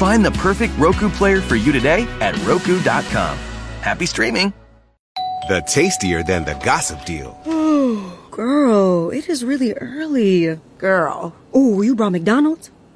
Find the perfect Roku player for you today at Roku.com. Happy streaming! The tastier than the gossip deal. Ooh, girl, it is really early. Girl. Ooh, you brought McDonald's?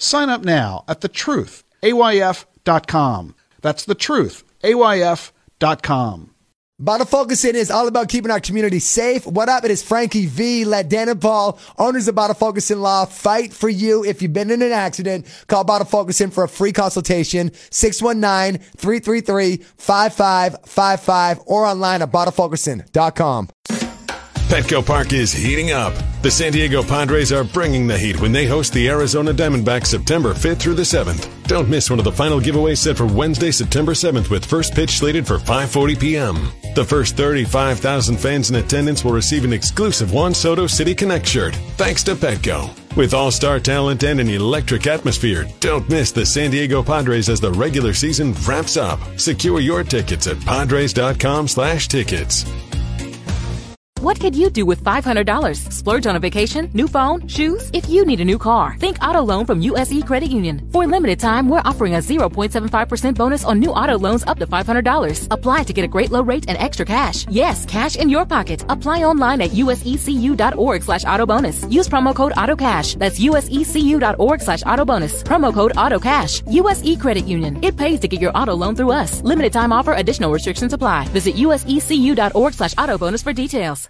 Sign up now at thetruthayf.com. That's thetruthayf.com. Bottle Focusing is all about keeping our community safe. What up? It is Frankie V. Let Dan and Paul, owners of Bottle Focusing Law, fight for you. If you've been in an accident, call Bottle Focusing for a free consultation, 619-333-5555 or online at bottlefocusing.com. Petco Park is heating up. The San Diego Padres are bringing the heat when they host the Arizona Diamondbacks September 5th through the 7th. Don't miss one of the final giveaways set for Wednesday, September 7th with first pitch slated for 5:40 p.m. The first 35,000 fans in attendance will receive an exclusive Juan Soto City Connect shirt thanks to Petco. With all-star talent and an electric atmosphere, don't miss the San Diego Padres as the regular season wraps up. Secure your tickets at padres.com/tickets. What could you do with $500? Splurge on a vacation, new phone, shoes? If you need a new car, think auto loan from USE Credit Union. For limited time, we're offering a 0.75% bonus on new auto loans up to $500. Apply to get a great low rate and extra cash. Yes, cash in your pocket. Apply online at usecu.org slash auto bonus. Use promo code AutoCash. That's usecu.org slash auto bonus. Promo code AutoCash. USE Credit Union. It pays to get your auto loan through us. Limited time offer. Additional restrictions apply. Visit usecu.org slash auto bonus for details.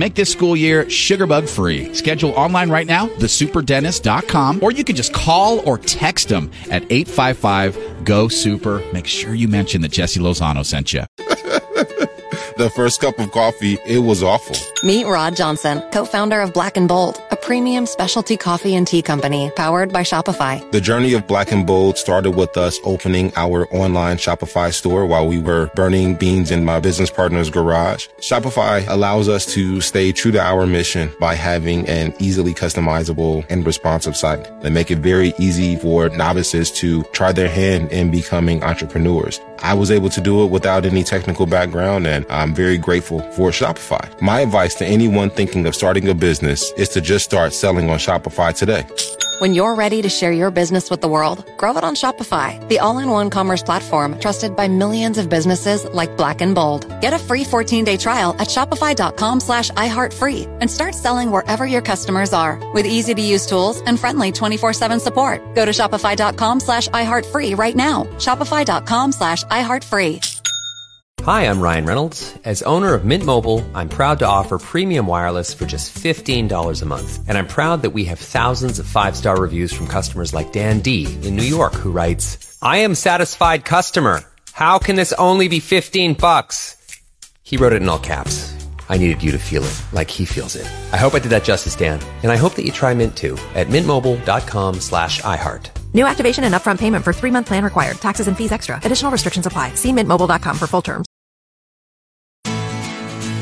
Make this school year sugarbug free. Schedule online right now, thesuperdentist.com, or you can just call or text them at 855 GO SUPER. Make sure you mention that Jesse Lozano sent you. The first cup of coffee, it was awful. Meet Rod Johnson, co-founder of Black and Bold, a premium specialty coffee and tea company powered by Shopify. The journey of Black and Bold started with us opening our online Shopify store while we were burning beans in my business partner's garage. Shopify allows us to stay true to our mission by having an easily customizable and responsive site that make it very easy for novices to try their hand in becoming entrepreneurs. I was able to do it without any technical background and I'm very grateful for Shopify. My advice to anyone thinking of starting a business is to just start selling on Shopify today. When you're ready to share your business with the world, grow it on Shopify, the all-in-one commerce platform trusted by millions of businesses like Black and Bold. Get a free 14-day trial at shopify.com slash iHeartFree and start selling wherever your customers are with easy-to-use tools and friendly 24-7 support. Go to shopify.com slash iHeartFree right now. Shopify.com slash iHeartFree. Hi, I'm Ryan Reynolds. As owner of Mint Mobile, I'm proud to offer premium wireless for just $15 a month. And I'm proud that we have thousands of five star reviews from customers like Dan D in New York who writes, I am satisfied customer. How can this only be 15 bucks? He wrote it in all caps. I needed you to feel it like he feels it. I hope I did that justice, Dan. And I hope that you try Mint too at mintmobile.com slash iHeart. New activation and upfront payment for three month plan required. Taxes and fees extra. Additional restrictions apply. See mintmobile.com for full terms.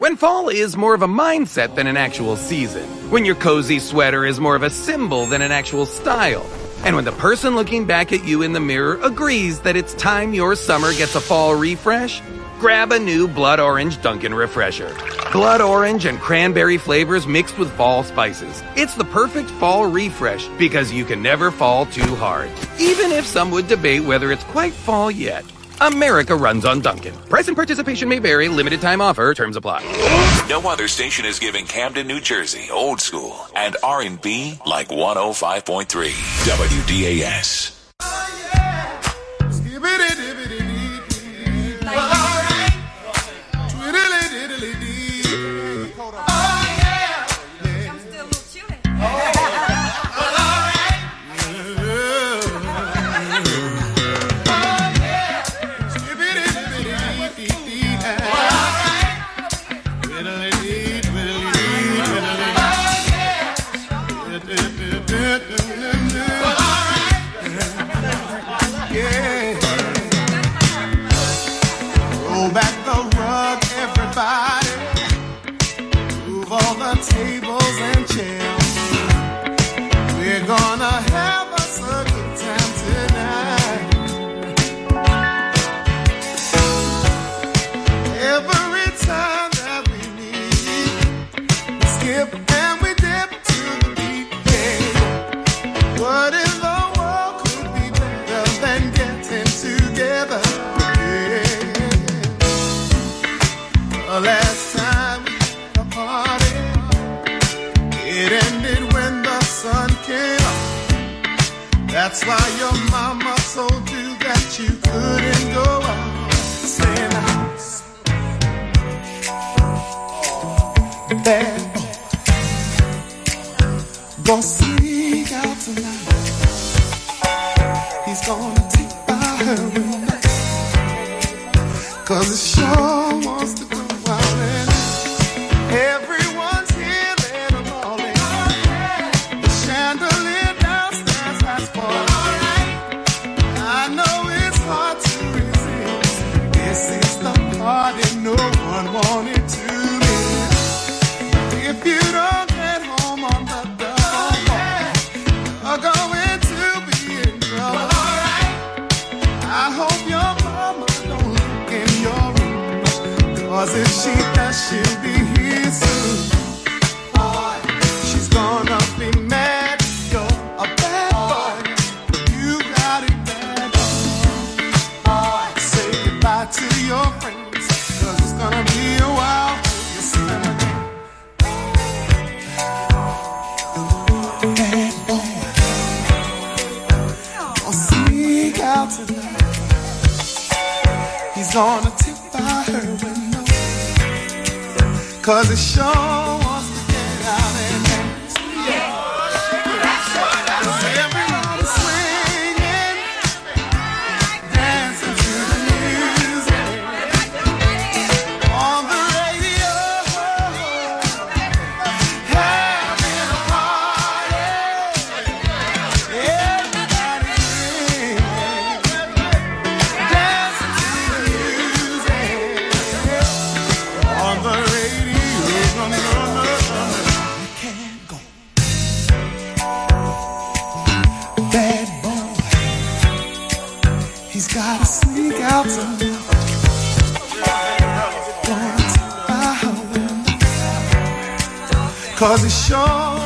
When fall is more of a mindset than an actual season. When your cozy sweater is more of a symbol than an actual style. And when the person looking back at you in the mirror agrees that it's time your summer gets a fall refresh, grab a new Blood Orange Dunkin' Refresher. Blood orange and cranberry flavors mixed with fall spices. It's the perfect fall refresh because you can never fall too hard. Even if some would debate whether it's quite fall yet. America runs on Dunkin'. Price and participation may vary. Limited time offer. Terms apply. No other station is giving Camden, New Jersey, old school and R&B like 105.3 WDAS. Cause he sure he's gotta sneak out. Cause he sure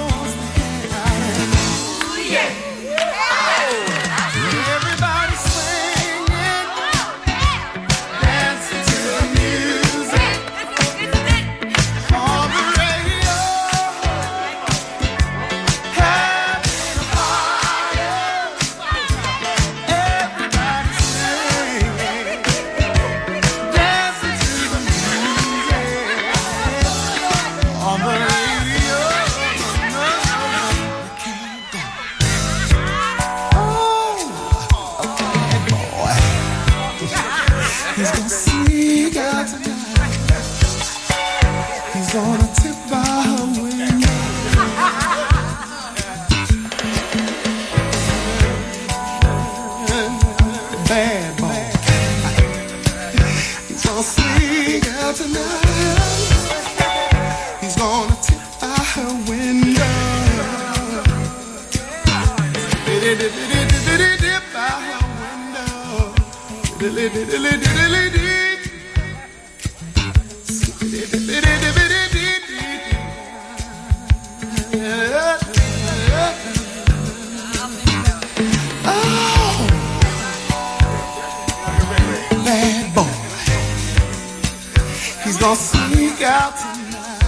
gonna sneak out tonight.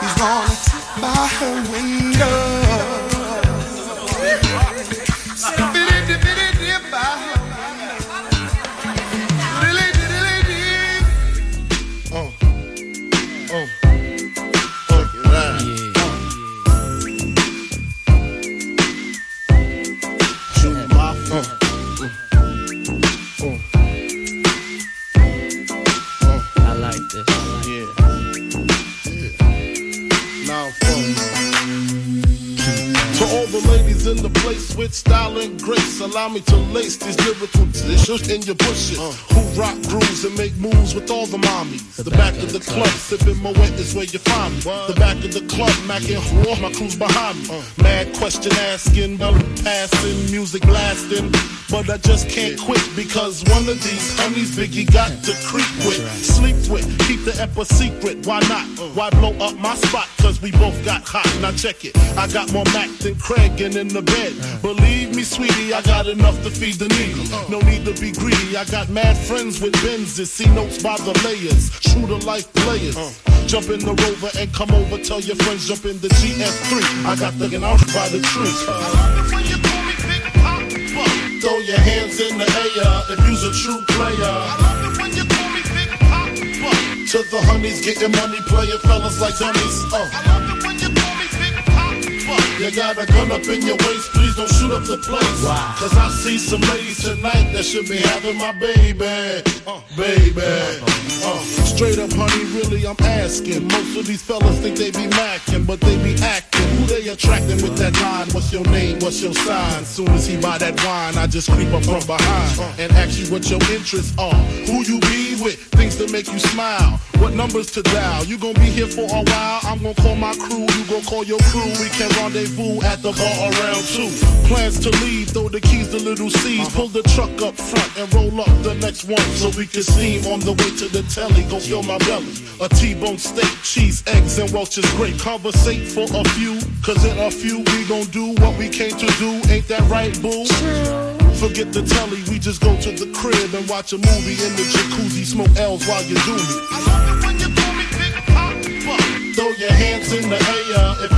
He's gonna tip by her window. Allow me to lace these lyrical dishes in your bushes. Who rock grooves and make moves with all the mommies. The, back, of the club, sipping Moet is where you find me. The back of the club, macking raw, my crew's behind me. Mad question asking, belly passing, music blasting. But I just can't quit because one of these honeys Biggie got to creep with, sleep with, keep the ep a secret. Why not? Why blow up my spot? Cause we both got hot. Now check it. I got more Mack than Craig and in the bed. Believe me, sweetie, I got enough to feed the needy. No need to be greedy. I got mad friends with Benzes. See notes by the layers. True to life players. Jump in the rover and come over. Tell your friends jump in the GS3. I got the out by the tree. Throw your hands in the air if you's a true player. To the honeys, getting money, playing fellas like dummies. Uh. You got a gun up in your waist, please don't shoot up the place. Cause I see some ladies tonight that should be having my baby. Uh, baby. Uh, straight up, honey, really, I'm asking. Most of these fellas think they be macking, but they be acting. Who they attracting with that line? What's your name? What's your sign? Soon as he buy that wine, I just creep up from behind and ask you what your interests are. Who you be with? Things to make you smile. What numbers to dial? You gonna be here for a while? I'm gonna call my crew. You gonna call your crew. We can rendezvous at the bar around two. Plans to leave, throw the keys to little C's. Uh-huh. Pull the truck up front and roll up the next one so we can steam on the way to the telly. Go fill my belly. A T-bone steak, cheese, eggs, and Welch's grape. Conversate for a few, cause in a few we gon' do what we came to do. Ain't that right, boo? Forget the telly, we just go to the crib and watch a movie in the jacuzzi, smoke L's while you do me. I love it when you call me Big Poppa. Throw your hands in the air